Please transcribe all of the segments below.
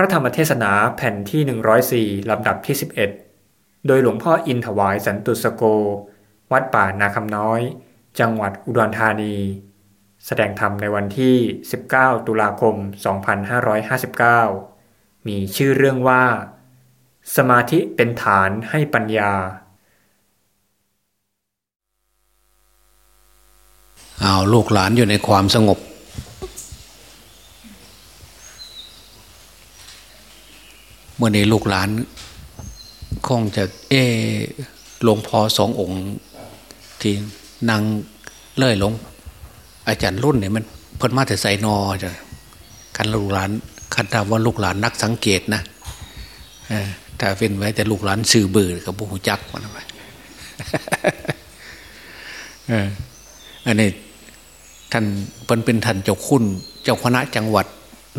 พระธรรมเทศนาแผ่นที่ 104 ลำดับที่ 11 โดยหลวงพ่ออินถวายสันตุสโก วัดป่านาคำน้อย จังหวัดอุดรธานี แสดงธรรมในวันที่ 19 ตุลาคม 2559 มีชื่อเรื่องว่า สมาธิเป็นฐานให้ปัญญา เอาลูกหลานอยู่ในความสงบ เมื่อในลูกหลานคงจะเอหลวงพ่อสององค์ ที่นางเลื่อยลง อาจารย์รุ่นเนี่ยมันเพิ่นมาแต่ใส่นอจ้ะคันลูกหลานคันถาว่าลูกหลานนักสังเกตนะถ้าเป็นไว้แต่ลูกหลานสื่อเบื่อกับบุหุจักมันไปอันนี้ท่านเป็นเป็นท่านเจ้าคุณ เจ้าคณะจังหวัด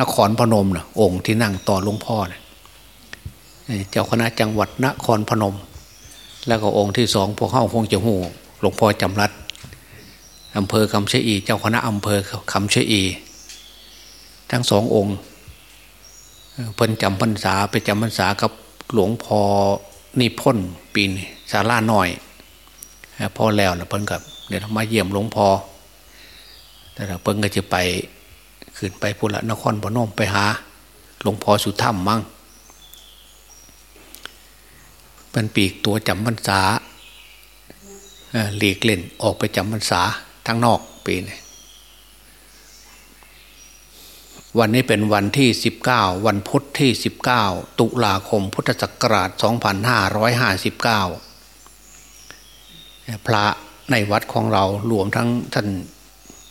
นครพนมนะองค์ที่นั่งต่อหลวงพ่อนะ เจ้าคณะจังหวัดนครพนม แล้วก็องค์ที่สองพวกเข้าคงจะหูหลวงพ่อจำรัดอำเภอคำเชอี เจ้าคณะอำเภอคำเชอี ทั้งสององค์เพิ่นจำพรรษาไปจำพรรษากับหลวงพ่อนิพนธ์ปีนสาราหน่อยพ่อแล้วนะเพิ่นกับเดี๋ยวมาเยี่ยมหลวงพ่อแต่เพิ่นก็จะไปขึ้นไปพุทธนครพนมไปหาหลวงพ่อสุธรรมมั่ง เป็นปีกตัวจำพรรษาหลีกเล่นออกไปจำพรรษาทั้งนอกปีนี้วันนี้เป็นวันที่ 19 วันพุทธที่ 19 ตุลาคมพุทธศักราช 2559 พระในวัดของเรารวมทั้งท่าน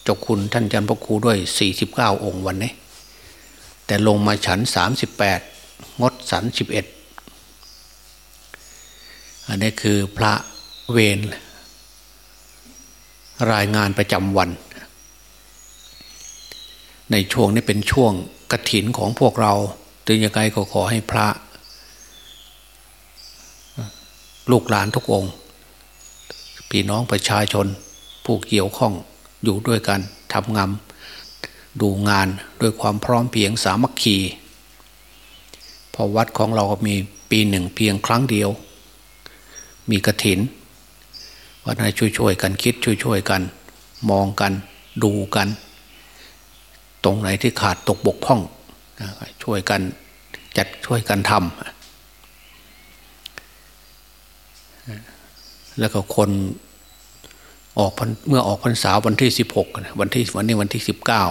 เจ้าคุณท่านจันพระครูด้วย 49 องค์วันนี้ แต่ลงมาฉัน 38 งดสัน 11 อันนี้คือพระเวรรายงานประจำวัน ในช่วงนี้เป็นช่วงกระถินของพวกเราถึงยังไงก็ขอให้พระ ลูกหลานทุกองค์พี่น้องประชาชน ผู้เกี่ยวข้องอยู่ด้วยกันทำงานดูงานด้วยความพร้อมเพียงสามัคคีพอวัดของเราก็มีปีหนึ่งเพียงครั้งเดียว มีกระถินว่าให้ช่วยๆกันคิดช่วยๆกัน มองกันดูกัน ตรงไหนที่ขาดตกบกพร่อง ช่วยกันจัดช่วยกันทำแล้วก็คนออกเมื่อออกพรรษาวันที่สิบหกวันที่วันนี้วันที่สิบเก้า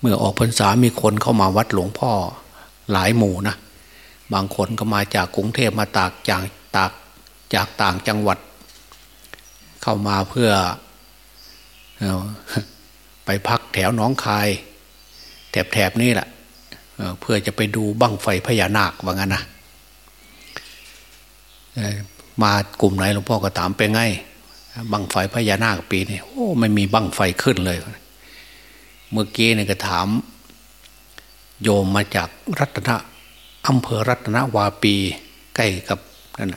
เมื่อออกพรรษามีคนเข้ามาวัดหลวงพ่อหลายหมู่นะ บางคนก็มาจากกรุงเทพมาตากจากตากจากต่างจังหวัด เข้ามาเพื่อไปพักแถวน้องคาย แถบๆนี้แหละเพื่อจะไปดูบั้งไฟพญานาคว่างั้นนะมากลุ่มไหนหลวงพ่อก็ถามไปไงบั้งไฟพญานาคปีนี้โอ้ไม่มีบั้งไฟขึ้นเลย เมื่อกี้เนี่ยก็ถาม โยมมาจากรัตน อำเภอรัตนวาปีใกล้กับนั่น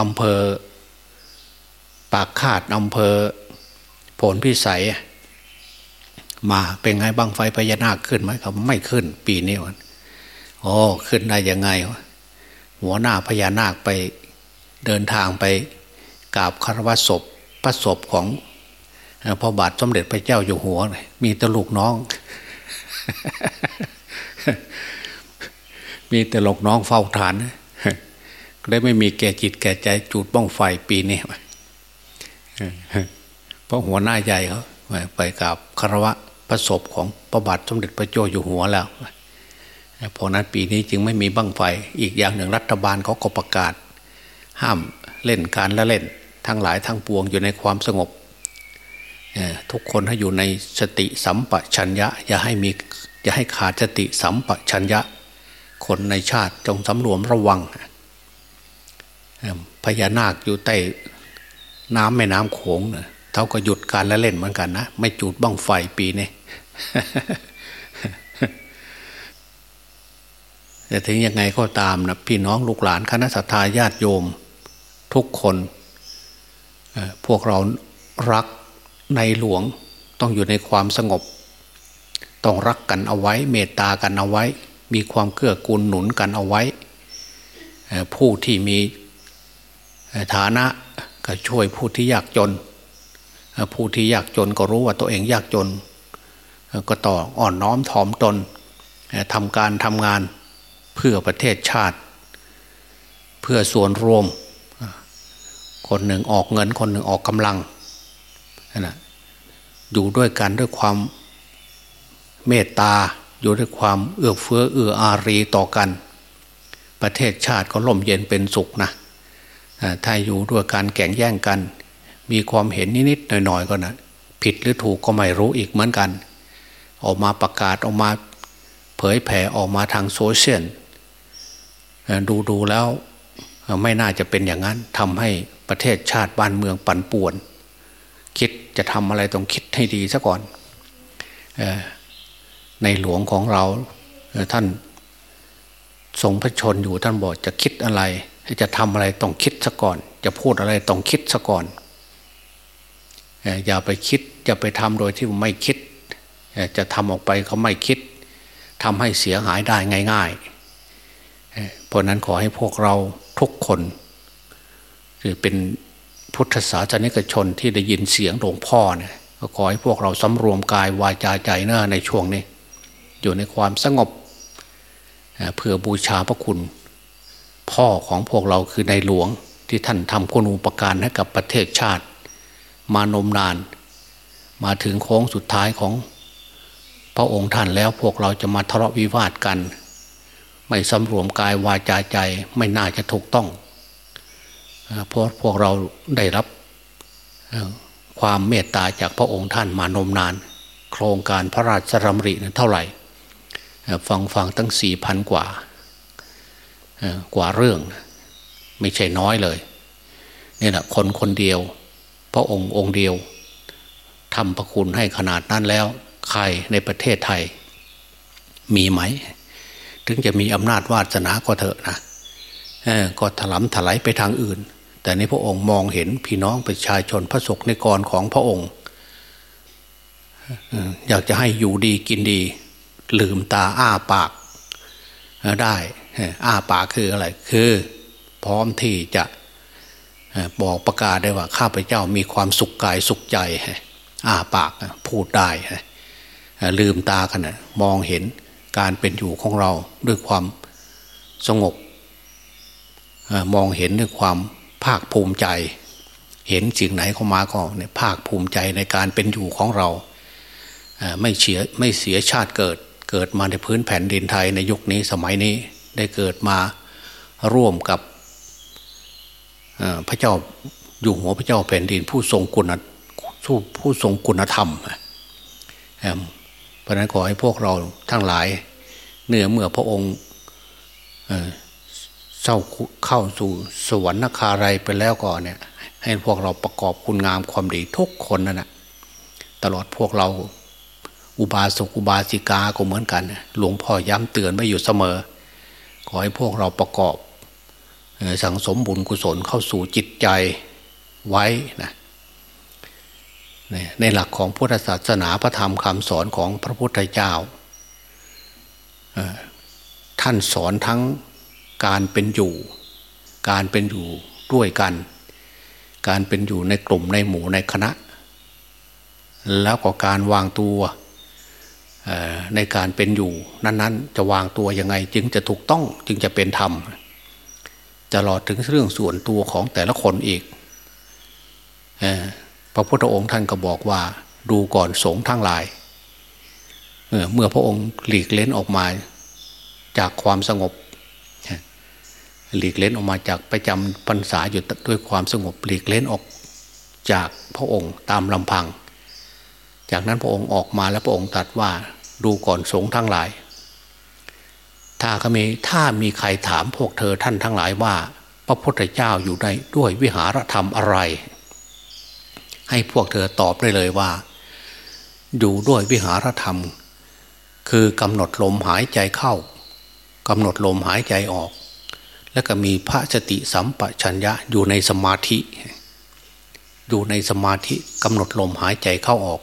อำเภอปากคาดอำเภอผลพิสัย มาเป็นไงบ้างไฟพญานาคขึ้นไหมครับไม่ขึ้น ปีนี้วันโอ้ขึ้นได้ยังไงหัวหน้าพญานาคไปเดินทางไปกราบคารวะศพพระศพของพระบาทสมเด็จพระเจ้าอยู่หัวมีตลูกน้อง มีแต่หลกน้องเฝ้าฐานก็ได้ไม่มีแก่จิตแก่ใจจูดบ้องไฟปีนี้เพราะหัวหน้าใหญ่เขาไปกับคารวะประสบของพระบาทสมเด็จพระเจ้าอยู่หัวแล้วเพราะนั้นปีนี้จึงไม่มีบ้างไฟ อีกอย่างหนึ่งรัฐบาลเขาก็ประกาศ ห้ามเล่นการละเล่น ทั้งหลายทั้งปวงอยู่ในความสงบทุกคนให้อยู่ในสติสัมปชัญญะ อย่าให้มี อย่าให้ขาดสติสัมปชัญญะ คนในชาติจงสำรวมระวังพญานาคอยู่ใต้น้ำแม่น้ำโขงเนะเท่าก็หยุดการละเล่นเหมือนกันนะ ไม่จุดบ้างไฟปีนี้แต่ถึงยังไงก็ตามนะพี่น้องลูกหลานคณะสัตยาญาติโยม ทุกคนพวกเรารักในหลวงต้องอยู่ในความสงบ ต้องรักกันเอาไว้ เมตตากันเอาไว้ มีความเกื้อกูลหนุนกันเอาไว้ ผู้ที่มีฐานะก็ช่วยผู้ที่ยากจน ผู้ที่ยากจนก็รู้ว่าตัวเองยากจน ก็ต่ออ่อนน้อมถ่อมตนทำการทำงานเพื่อประเทศชาติ เพื่อส่วนรวม คนหนึ่งออกเงินคนหนึ่งออกกำลังนะอยู่ด้วยกันด้วยความ เมตตาอยู่ด้วยความเอื้อเฟื้อเอื้ออารีต่อกัน ประเทศชาติก็ล่มเย็นเป็นสุขนะถ้าอยู่ด้วยการแข่งแย่งกัน มีความเห็นนิดๆหน่อยๆก็นะผิดหรือถูกก็ไม่รู้อีกเหมือนกัน ออกมาประกาศออกมาเผยแผ่ออกมาทางโซเชียลดูดูแล้วไม่น่าจะเป็นอย่างนั้นทำให้ประเทศชาติบ้านเมืองปั่นป่วน คิดจะทำอะไรต้องคิดให้ดีซะก่อน ในหลวงของเราท่านทรงพระชนอยู่ท่านบอกจะคิดอะไร จะทำอะไรต้องคิดซะก่อน จะพูดอะไรต้องคิดซะก่อน อย่าไปคิดอย่าไปทำโดยที่ไม่คิด จะทำออกไปเขาไม่คิดทำให้เสียหายได้ง่าย ๆ เพราะนั้นขอให้พวกเราทุกคนคือเป็นพุทธศาสนิกชนที่ได้ยินเสียงหลวงพ่อเนี่ยก็ขอให้พวกเราสำรวมกายวาจาใจเนอในช่วงนี้ อยู่ในความสงบเพื่อบูชาพระคุณ พ่อของพวกเราคือในหลวงที่ท่านทำคุณูปการให้กับประเทศชาติ มานมนาน มาถึงโค้งสุดท้ายของพระองค์ท่านแล้วพวกเราจะมาทะเลาะวิวาทกัน ไม่สำรวมกายวาจาใจไม่น่าจะถูกต้องเพราะพวกเราได้รับความเมตตาจากพระองค์ท่านมานมนาน โครงการพระราชดำรินั้นเท่าไหร่ ฟังฟังตั้งสี่พันกว่ากว่าเรื่อง ไม่ใช่น้อยเลยนี่แหละคนคนเดียว พระองค์องค์เดียวทำประคุณให้ขนาดนั้นแล้ว ใครในประเทศไทย มีไหม ถึงจะมีอำนาจวาสนาก็เถอะนะก็ถลำถลายไปทางอื่น แต่ในพระองค์มองเห็นพี่น้องประชาชนพระศกในกรของพระองค์ อยากจะให้อยู่ดีกินดี ลืมตาอ้าปากได้อ้าปากคืออะไร คือ พร้อมที่จะบอกประกาศได้ว่าข้าพเจ้ามีความสุขกายสุขใจอ้าปากพูดได้ลืมตากันมองเห็นการเป็นอยู่ของเราด้วยความสงบมองเห็นด้วยความภาคภูมิใจ เห็นสิ่งไหนเข้ามาก็เนี่ยภาคภูมิใจในการเป็นอยู่ของเราไม่เสียไม่เสียชาติเกิด เกิดมาในพื้นแผ่นดินไทยในยุคนี้สมัยนี้ได้เกิดมาร่วมกับพระเจ้าอยู่หัวพระเจ้าแผ่นดินผู้ทรงคุณผู้ทรงคุณธรรมเพราะนั้นขอให้พวกเราทั้งหลายเนื่อเมื่อพระองค์เศร้าเข้าสู่สวรรค์คาไรไปแล้วก่อนเนี่ย ให้พวกเราประกอบคุณงามความดีทุกคนนั่นแหะตลอดพวกเรา อุบาสกอุบาสิกาก็เหมือนกัน หลวงพ่อย้ำเตือนไว้อยู่เสมอ ขอให้พวกเราประกอบสังสมบุญกุศลเข้าสู่จิตใจไว้นะในหลักของพุทธศาสนาพระธรรมคำสอนของพระพุทธเจ้า ท่านสอนทั้งการเป็นอยู่ การเป็นอยู่ด้วยกัน การเป็นอยู่ในกลุ่มในหมู่ในคณะ แล้วก็การวางตัว ในการเป็นอยู่นั้นๆ จะวางตัวยังไง จึงจะถูกต้องจึงจะเป็นธรรมจะหลอดถึงเรื่องส่วนตัวของแต่ละคนอีกพระพุทธองค์ท่านก็บอกว่า ดูก่อนสงฆ์ทั้งหลายเมื่อพระองค์หลีกเล้นออกมาจากความสงบ หลีกเล้นออกมาจากประจำพรรษาอยู่ด้วยความสงบหลีกเล้นออกจากพระองค์ตามลำพัง จากนั้นพระองค์ออกมาแล้วพระองค์ตรัสว่าดูก่อนสงฆ์ทั้งหลาย ถ้าเขามีถ้ามีใครถามพวกเธอท่านทั้งหลายว่า พระพุทธเจ้าอยู่ในด้วยวิหารธรรมอะไร ให้พวกเธอตอบได้เลยว่า อยู่ด้วยวิหารธรรม คือกำหนดลมหายใจเข้ากำหนดลมหายใจออก แล้วก็มีพระสติสัมปชัญญะอยู่ในสมาธิ อยู่ในสมาธิกำหนดลมหายใจเข้าออก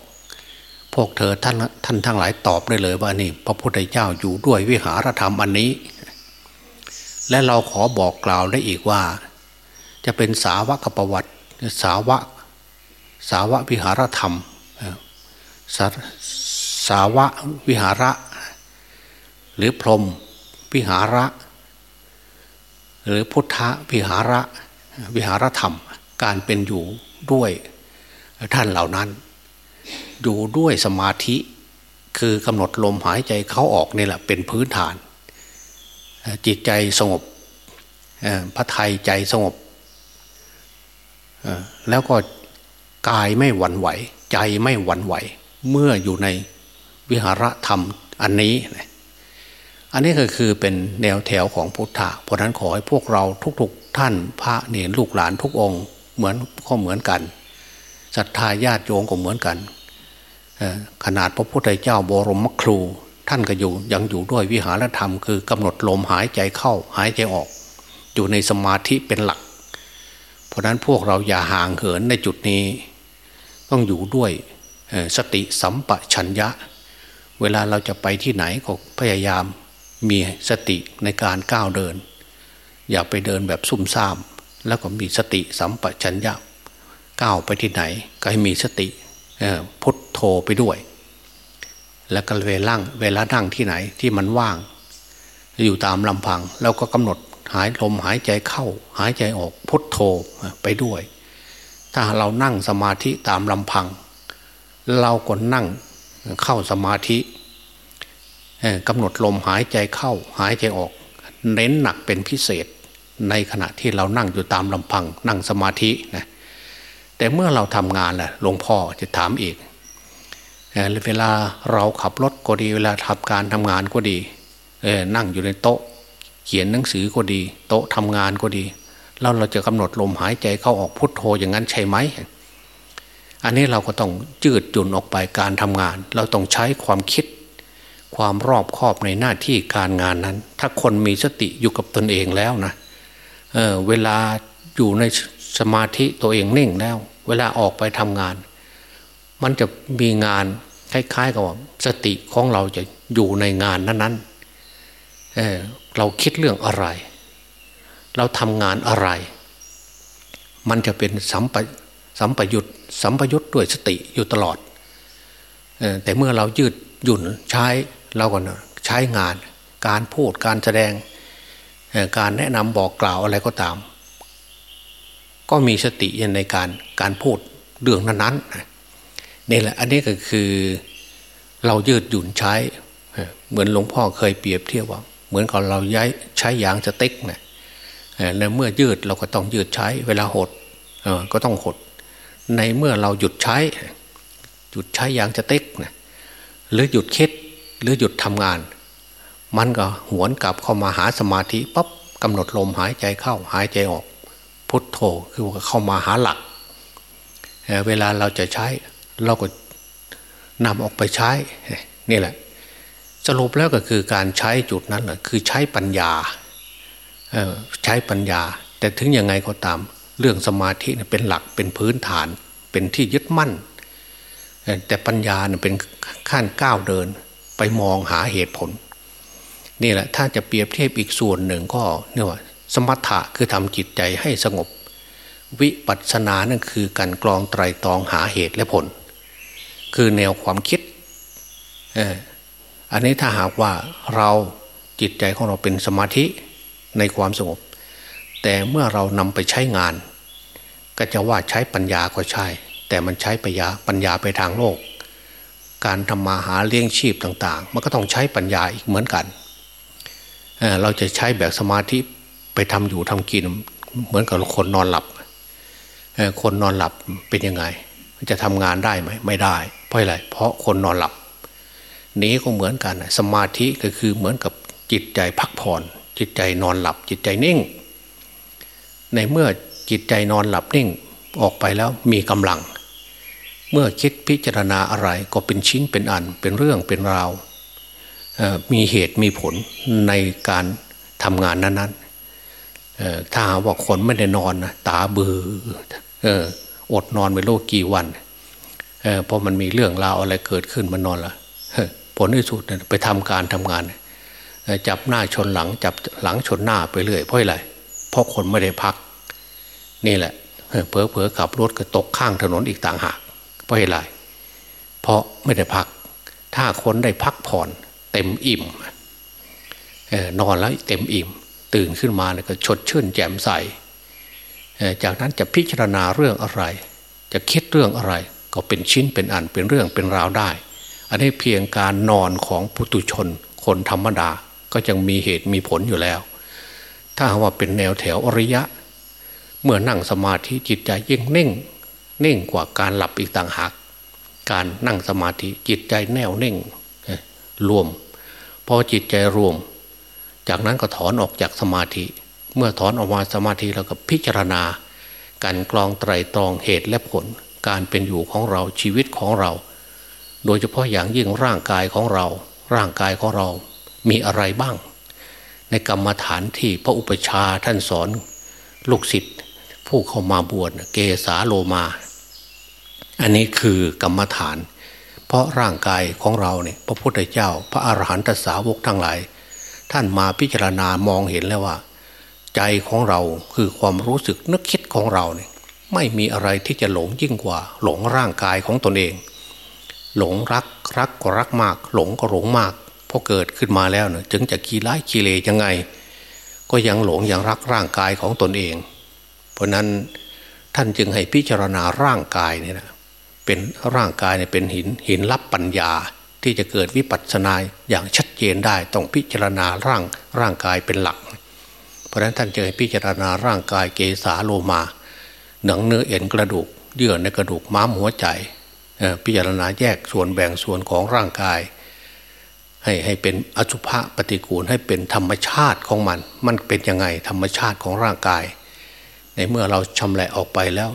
พวกเธอท่านท่านทั้งหลายตอบได้เลยว่านี่ พระพุทธเจ้าอยู่ด้วยวิหารธรรมอันนี้ และเราขอบอกกล่าวได้อีกว่า จะเป็นสาวกประวัติสาวะสาวะวิหารธรรมสาสาวะวิหาระ หรือพรมวิหาระ หรือพุทธวิหาระวิหารธรรม การเป็นอยู่ด้วยท่านเหล่านั้น อยู่ด้วยสมาธิ คือกำหนดลมหายใจเข้าออกนี่แหละเป็นพื้นฐาน จิตใจสงบพระไทยใจสงบ แล้วก็กายไม่หวั่นไหว ใจไม่หวั่นไหว เมื่ออยู่ในวิหารธรรมอันนี้ อันนี้ก็คือเป็นแนวแถวของพุทธะเพราะนั้นขอให้พวกเราทุก ๆ ท่านพระเนรลูกหลานทุกองค์ เหมือนก็เหมือนกันศรัทธาญาติโยมก็เหมือนกัน ขนาดพระพุทธเจ้าบรมครู ท่านก็อยู่ยังอยู่ด้วยวิหารธรรม คือกำหนดลมหายใจเข้าหายใจออก อยู่ในสมาธิเป็นหลัก เพราะนั้นพวกเราอย่าห่างเหินในจุดนี้ ต้องอยู่ด้วยสติสัมปชัญญะ เวลาเราจะไปที่ไหนก็พยายามมีสติในการก้าวเดิน อย่าไปเดินแบบซุ่มซ่าม แล้วก็มีสติสัมปชัญญะก้าวไปที่ไหน ก็ให้มีสติพุท โธไปด้วย แล้วก็เวล่างเวลานั่งที่ไหนที่มันว่าง อยู่ตามลำพังเราก็กำหนดหายลมหายใจเข้า หายใจออกพุทโธไปด้วย ถ้าเรานั่งสมาธิตามลำพัง เราก็นั่งเข้าสมาธิกำหนดลมหายใจเข้า หายใจออก เน้นหนักเป็นพิเศษในขณะที่เรานั่งอยู่ตามลำพัง นั่งสมาธินะแต่เมื่อเราทำงานแหละหลวงพ่อจะถามอีก เวลาเราขับรถก็ดีเวลาทำการทำงานก็ดีนั่งอยู่ในโต๊ะ เขียนหนังสือก็ดี โต๊ะทำงานก็ดีแล้วเราจะกำหนดลมหายใจเข้าออกพุทโธอย่างนั้นใช่ไหม อันนี้เราก็ต้องจืดจุนออกไปการทำงาน เราต้องใช้ความคิด ความรอบคอบในหน้าที่การงานนั้น ถ้าคนมีสติอยู่กับตนเองแล้วนะเเวลาอยู่ในสมาธิตัวเองนิ่งแล้ว เวลาออกไปทำงาน มันจะมีงาน คล้ายๆกับว่าสติของเราจะอยู่ในงานนั้นๆเเราคิดเรื่องอะไร เราทำงานอะไร มันจะเป็นสัมปสัมปยุตสัมปยุตด้วยสติอยู่ตลอดแต่เมื่อเรายืดหยุ่นใช้เราก็ใช้งาน การพูดการแสดงการแนะนำบอกกล่าวอะไรก็ตาม ก็มีสติในการการพูดเรื่องนั้นๆ นี่แหละ อันนี้ก็คือเรายืดหยุ่นใช้ เหมือนหลวงพ่อเคยเปรียบเทียบว่า เหมือนกับเราย้ายใช้ยางสเต็กเนะแล้วเมื่อยืดเราก็ต้องยืดใช้ เวลาหดก็ต้องหด ในเมื่อเราหยุดใช้ หยุดใช้ยางสเต็กนะหรือหยุดคิดหรือหยุดทำงาน มันก็หวนกลับเข้ามาหาสมาธิปั๊บกำหนดลมหายใจเข้าหายใจออกพุทโธคือเข้ามาหาหลัก เวลาเราจะใช้ เราก็นำออกไปใช้นี่แหละ สรุปแล้วก็คือการใช้จุดนั้นแหละคือใช้ปัญญาใช้ปัญญา แต่ถึงยังไงก็ตาม เรื่องสมาธิเป็นหลักเป็นพื้นฐาน เป็นที่ยึดมั่น แต่ปัญญาเป็นขั้นก้าวเดินไปมองหาเหตุผล นี่แหละถ้าจะเปรียบเทียบอีกส่วนหนึ่งก็เนี่ยว่าสมถะคือทำจิตใจให้สงบ วิปัสสนานั่นคือการกรองไตรตรองหาเหตุและผล คือแนวความคิดอันนี้ถ้าหากว่าเราจิตใจของเราเป็นสมาธิในความสงบ แต่เมื่อเรานำไปใช้งาน ก็จะว่าใช้ปัญญาก็ใช่ แต่มันใช้ปัญญาปัญญาไปทางโลก การทำมาหาเลี้ยงชีพต่าง ๆ มันก็ต้องใช้ปัญญาอีกเหมือนกันเราจะใช้แบบสมาธิไปทำอยู่ทำกินเหมือนกับคนนอนหลับคนนอนหลับเป็นยังไง จะทำงานได้ไหมไม่ได้ เพราะอะไรเพราะคนนอนหลับนี้ก็เหมือนกันสมาธิก็คือเหมือนกับจิตใจพักผ่อน จิตใจนอนหลับ จิตใจนิ่ง ในเมื่อจิตใจนอนหลับนิ่งออกไปแล้วมีกำลัง เมื่อคิดพิจารณาอะไรก็เป็นชิ้นเป็นอันเป็นเรื่องเป็นราวมีเหตุมีผลในการทำงานนั้นๆถ้าว่าคนไม่ได้นอนนะตาเบือออดนอนไปโลกกี่วันเพราะมันมีเรื่องราวอะไรเกิดขึ้นมันนอนละผลที่สุดไปทำการทำงาน จับหน้าชนหลัง จับหลังชนหน้าไปเรื่อยเพราะอะไรเพราะคนไม่ได้พัก นี่แหละเผลอเผลอขับรถก็ตกข้างถนนอีกต่างหาก เพราะอะไรเพราะไม่ได้พัก ถ้าคนได้พักผ่อนเต็มอิ่มนอนแล้วเต็มอิ่ม ตื่นขึ้นมาเนี่ยก็ชดชื่นแจ่มใสจากนั้นจะพิจารณาเรื่องอะไร จะคิดเรื่องอะไร ก็เป็นชิ้นเป็นอันเป็นเรื่องเป็นราวได้ อันนี้เพียงการนอนของปุตุชนคนธรรมดาก็ยังมีเหตุมีผลอยู่แล้ว ถ้าว่าเป็นแนวแถวอริยะ เมื่อนั่งสมาธิจิตใจยิ่งเน่งเน่งกว่าการหลับอีกต่างหาก การนั่งสมาธิจิตใจแน่วเน่งรวมพอจิตใจรวม จากนั้นก็ถอนออกจากสมาธิ เมื่อถอนออกมาสมาธิแล้วก็พิจารณาการกรองไตรตรองเหตุและผล การเป็นอยู่ของเราชีวิตของเรา โดยเฉพาะอย่างยิ่งร่างกายของเรา ร่างกายของเรา มีอะไรบ้าง ในกรรมฐานที่พระอุปชาท่านสอนลูกศิษย์ผู้เข้ามาบวชเกสาโลมา อันนี้คือกรรมฐาน เพราะร่างกายของเราเนี่ยพระพุทธเจ้า พระอาหารหันตสาวกทั้งหลาย ท่านมาพิจารณามองเห็นแล้วว่า ใจของเราคือความรู้สึกนึกคิดของเราเนี่ย ไม่มีอะไรที่จะหลงยิ่งกว่า หลงร่างกายของตนเอง หลงรักรักก็รักมาก หลงก็หลงมากพอเกิดขึ้นมาแล้วเนี่ยถึงจะกีร้ายกีเลยังไง ก็ยังหลงยังรักร่างกายของตนเอง เพราะนั้นท่านจึงให้พิจารณาร่างกายเนี่ยนะเป็นร่างกายเนี่ยเป็นหินหินรับปัญญาที่จะเกิดวิปัสสนาอย่างชัดเจนได้ต้องพิจารณาร่างร่างกายเป็นหลัก เพราะนั้นท่านจึงให้พิจารณาร่างกายเกสาโลมา หนังเนื้อเอ็นกระดูก เยื่อในกระดูกม้ามหัวใจพิจารณาแยกส่วนแบ่งส่วนของร่างกาย ให้ให้เป็นอสุภะปฏิกูลให้เป็นธรรมชาติของมัน มันเป็นยังไงธรรมชาติของร่างกาย ในเมื่อเราชำแหละออกไปแล้ว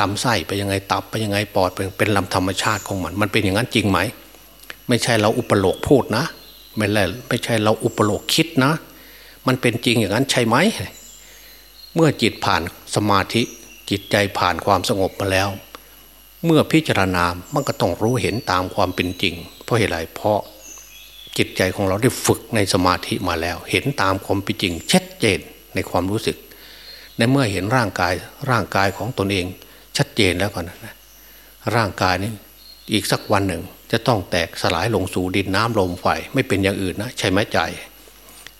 ลำไส้ไปยังไงตับไปยังไงปอดเป็นเป็นลำธรรมชาติของมัน มันเป็นอย่างนั้นจริงไหม ไม่ใช่เราอุปโลกพูดนะ ไม่ใช่ไม่ใช่เราอุปโลกคิดนะ มันเป็นจริงอย่างนั้นใช่ไหมเมื่อจิตผ่านสมาธิ จิตใจผ่านความสงบมาแล้ว เมื่อพิจารณามันก็ต้องรู้เห็นตามความเป็นจริง เพราะเหตุไรเพราะจิตใจของเราได้ฝึกในสมาธิมาแล้ว เห็นตามความเป็นจริงชัดเจนในความรู้สึก ในเมื่อเห็นร่างกายร่างกายของตนเองชัดเจนแล้วก่อนนะร่างกายนี้อีกสักวันหนึ่ง จะต้องแตกสลายลงสู่ดินน้ำลมไฟไม่เป็นอย่างอื่นนะใช่ไหมใจ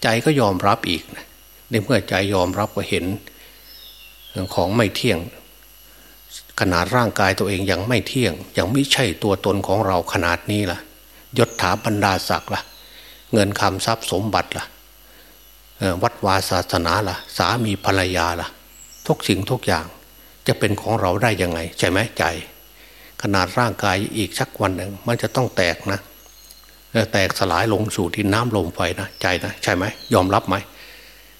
ใจก็ยอมรับอีกนะในเมื่อใจยอมรับก็เห็น ของไม่เที่ยง ขนาดร่างกายตัวเองยังไม่เที่ยง ยังไม่ใช่ตัวตนของเราขนาดนี้ล่ะ ยศถาบรรดาศักดิ์ล่ะ เงินคำทรัพย์สมบัติล่ะวัดวาศาสนาล่ะ สามีภรรยาล่ะ ทุกสิ่งทุกอย่างจะเป็นของเราได้ยังไง ใช่ไหมใจ ขนาดร่างกายอีกสักวันหนึ่งมันจะต้องแตกนะแตกสลายลงสู่ที่น้ำลมไฟนะใจนะใช่ไหมยอมรับไหม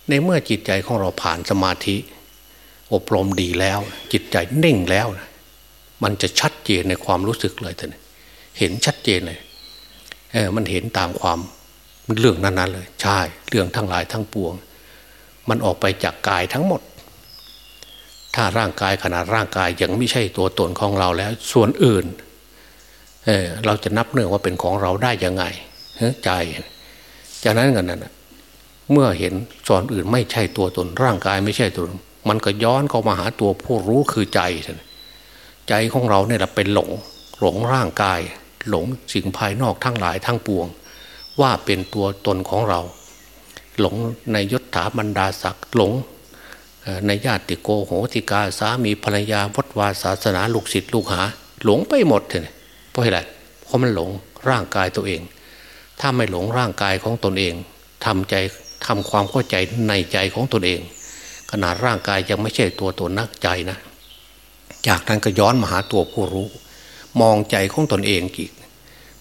ในเมื่อจิตใจของเราผ่านสมาธิ อบรมดีแล้ว จิตใจเน่งแล้ว มันจะชัดเจนในความรู้สึกเลยท่านเห็นชัดเจนเลยเออมันเห็นตามความเรื่องนั้นๆเลย ใช่ เรื่องทั้งหลายทั้งปวง มันออกไปจากกายทั้งหมด ถ้าร่างกายขนาดร่างกายยังไม่ใช่ตัวตนของเราแล้ว ส่วนอื่นเออเราจะนับเนื่องว่าเป็นของเราได้ยังไงใจจากนั้นกันนั้นเมื่อเห็นส่วนอื่นไม่ใช่ตัวตนร่างกายไม่ใช่ตัวตน มันก็ย้อนเข้ามาหาตัวผู้รู้คือใจ ใจของเราเนี่ยเป็นหลง หลงร่างกาย หลงสิ่งภายนอกทั้งหลายทั้งปวง ว่าเป็นตัวตนของเรา หลงในยศถาบรรดาศักดิ์หลงในญาติโกโหติกาสามีภรรยาวัดวาศาสนาลูกศิษย์ลูกหา หลงไปหมดเลยเพราะอะไรเพราะมันหลงร่างกายตัวเอง ถ้าไม่หลงร่างกายของตนเองทำใจทำความเข้าใจในใจของตนเอง ขนาดร่างกายยังไม่ใช่ตัวตนนักใจนะ จากนั้นก็ย้อนมาหาตัวผู้รู้ มองใจของตนเองอีก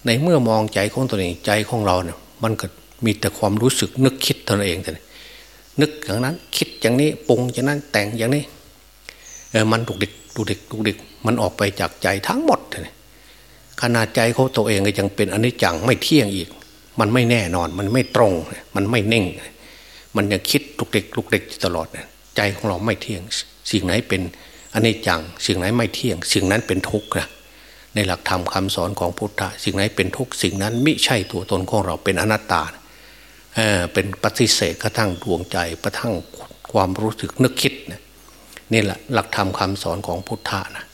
ในเมื่อมองใจของตัวเองใจของเราเนี่ย มันก็มีแต่ความรู้สึกนึกคิดตัวเองแต่นึกอย่างนั้นคิดอย่างนี้ปรุงอย่างนั้นแต่งอย่างนี้เออมันดุกดิกดุกดิกดุกดิกมันออกไปจากใจทั้งหมดเลยขนาดใจเขาตัวเองก็ยังเป็นอนิจจังไม่เที่ยงอีก มันไม่แน่นอน มันไม่ตรง มันไม่เน่ง มันยังคิดลุกเด็กลุกเด็กตลอด ใจของเราไม่เที่ยง สิ่งไหนเป็นอนิจจัง สิ่งไหนไม่เที่ยง สิ่งนั้นเป็นทุกข์นะในหลักธรรมคาสอนของพุทธะสิ่งไหนเป็นทุกข์สิ่งนั้นไม่ใช่ตัวตนของเราเป็นอนัตตาเเป็นปฏิเสธกระทั่งดวงใจกระทั่งความรู้สึกนึกคิดนี่แหละหลักธรรมคาสอนของพุทธะนะ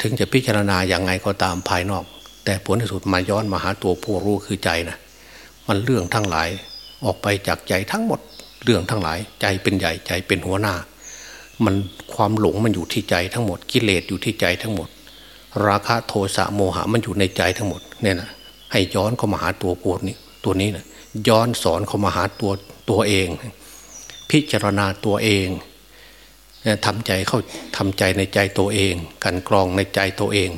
ถึงจะพิจารณาอย่างไงก็ตามภายนอก แต่ผลที่สุดมาย้อนมาหาตัวผู้รู้คือใจนะมันเรื่องทั้งหลายออกไปจากใจทั้งหมด เรื่องทั้งหลาย ใจเป็นใหญ่ใจเป็นหัวหน้า มันความหลงมันอยู่ที่ใจทั้งหมดกิเลสอยู่ที่ใจทั้งหมด ราคะโทสะโมหะมันอยู่ในใจทั้งหมดเนี่ยนะให้ย้อนเข้ามาหาตัวปวดนี้ตัวนี้นะย้อนสอนเข้ามาหาตัวตัวเอง พิจารณาตัวเองทำใจเข้าทำใจในใจตัวเอง กันกรองในใจตัวเอง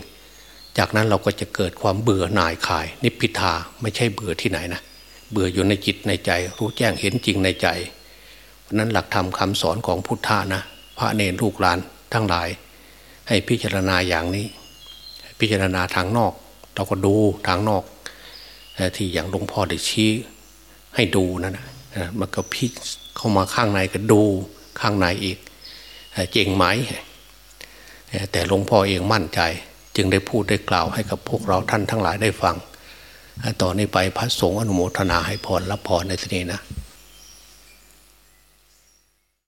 จากนั้นเราก็จะเกิดความเบื่อหน่ายคาย นิพพิทาไม่ใช่เบื่อที่ไหนนะเบื่ออยู่ในจิตในใจ รู้แจ้งเห็นจริงในใจ นั้นหลักธรรมคาสอนของพุทธานะ พระเนรลูกหลานทั้งหลาย ให้พิจารณาอย่างนี้ พิจารณาทางนอก เราก็ดูทางนอก ที่อย่างหลวงพ่อได้ชี้ให้ดูนั่นนะมันก็พิเข้ามาข้างในก็ดูข้างในอีกเจงไหม แต่หลวงพ่อเองมั่นใจ จึงได้พูดได้กล่าวให้กับพวกเราท่านทั้งหลายได้ฟังต่อนนี้ไปพระสงฆ์อนุโมทนาให้พรรับพรในที่นี้นะ